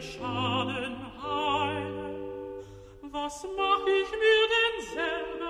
Schaden heilen? Was mach ich mir denn selber